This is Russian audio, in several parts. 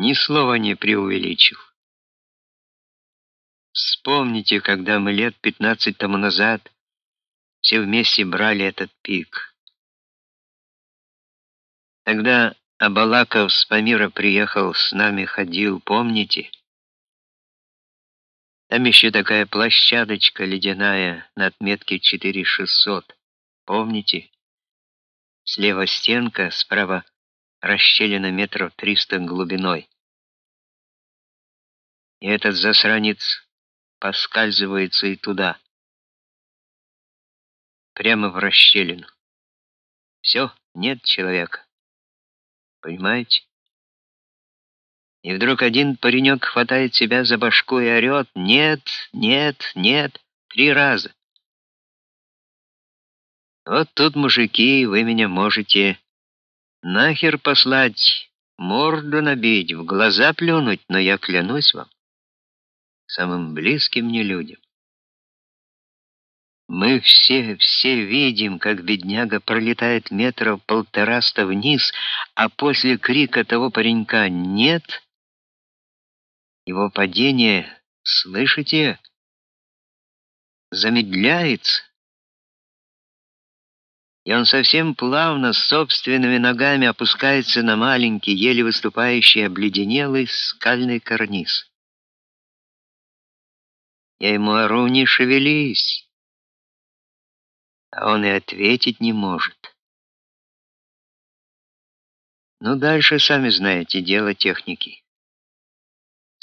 ни слова не преувеличил. Вспомните, когда мы лет пятнадцать тому назад все вместе брали этот пик. Тогда Абалаков с Памира приехал, с нами ходил, помните? Там еще такая площадочка ледяная на отметке 4600. Помните? Слева стенка, справа расщелина метров триста глубиной. И этот засранец поскальзывается и туда. Прямо в расщелину. Все, нет человека. Понимаете? И вдруг один паренек хватает себя за башку и орет «Нет, нет, нет!» три раза. Вот тут, мужики, вы меня можете нахер послать, морду набить, в глаза плюнуть, но я клянусь вам, самым близким мне людям. Мы все, все видим, как бедняга пролетает метров полтораста вниз, а после крика того паренька «нет» его падение, слышите, замедляется. И он совсем плавно, собственными ногами опускается на маленький, еле выступающий обледенелый скальный карниз. Я ему ору, не шевелись, а он и ответить не может. Ну, дальше, сами знаете, дело техники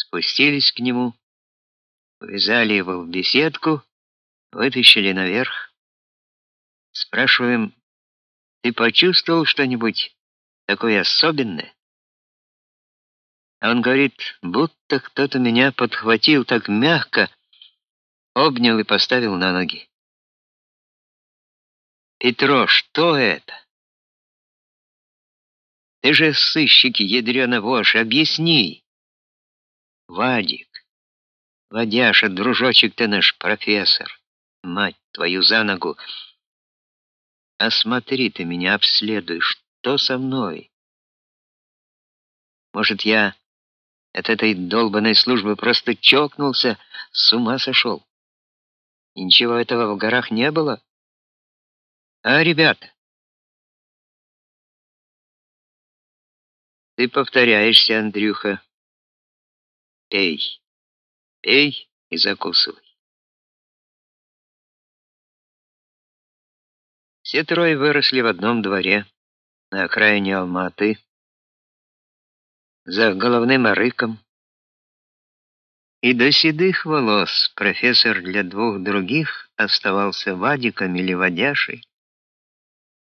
спустились к нему, увязали его в беседку, вытащили наверх. Спрашиваем, ты почувствовал что-нибудь такое особенное? Он говорит, будто кто-то меня подхватил так мягко, обнял и поставил на ноги. Петро, что это? Ты же сыщик, ядрёна вошь, объясни. Вадик, Вадяша, дружочек ты наш профессор, мать твою за ногу. Осмотри ты меня, обследуй, что со мной? Может, я от этой долбанной службы просто чокнулся, с ума сошел? И ничего этого в горах не было? А, ребята? Ты повторяешься, Андрюха. Пей, пей и закусывай. Все трое выросли в одном дворе на окраине Алматы, за головным арыком. И до седых волос профессор для двух других оставался Вадиком или Вадяшей,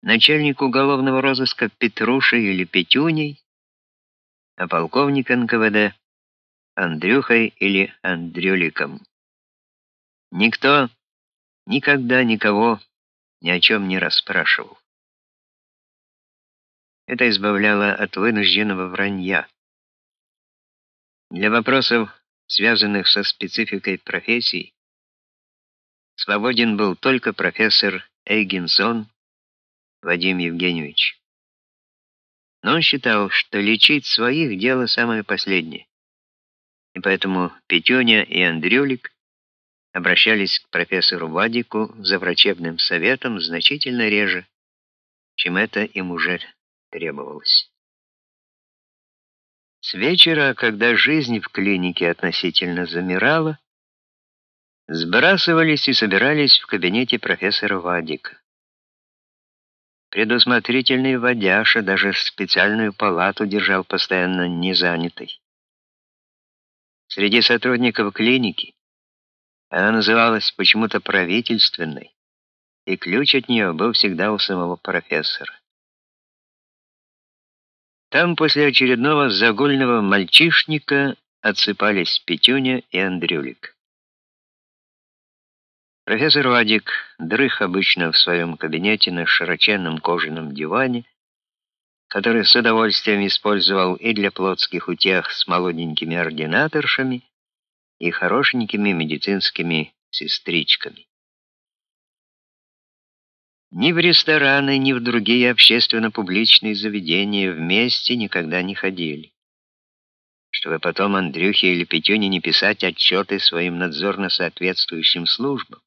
начальник уголовного розыска Петрушей или Петюней, а полковник НКВД Андрюхой или Андрюликом. Никто никогда никого ни о чем не расспрашивал. Это избавляло от вынужденного вранья. Для вопросов, связанных со спецификой профессии, свободен был только профессор Эйгенсон Вадим Евгеньевич. Но он считал, что лечить своих дело самое последнее и поэтому Петюня и Андрюлик обращались к профессору Вадику за врачебным советом значительно реже, чем это им уже требовалось. С вечера, когда жизнь в клинике относительно замирала, сбрасывались и собирались в кабинете профессора Вадика. Предусмотрительный Вадяша даже специальную палату держал постоянно незанятой. Среди сотрудников клиники она называлась почему-то правительственной, и ключ от нее был всегда у самого профессора. Там после очередного загульного мальчишника отсыпались Петюня и Андрюлик. Профессор Вадик дрых обычно в своем кабинете на широченном кожаном диване, который с удовольствием использовал и для плотских утех с молоденькими ординаторшами, и хорошенькими медицинскими сестричками. Ни в рестораны, ни в другие общественно-публичные заведения вместе никогда не ходили. чтобы потом Андрюхе или Петюне не писать отчеты своим надзорно соответствующим службам.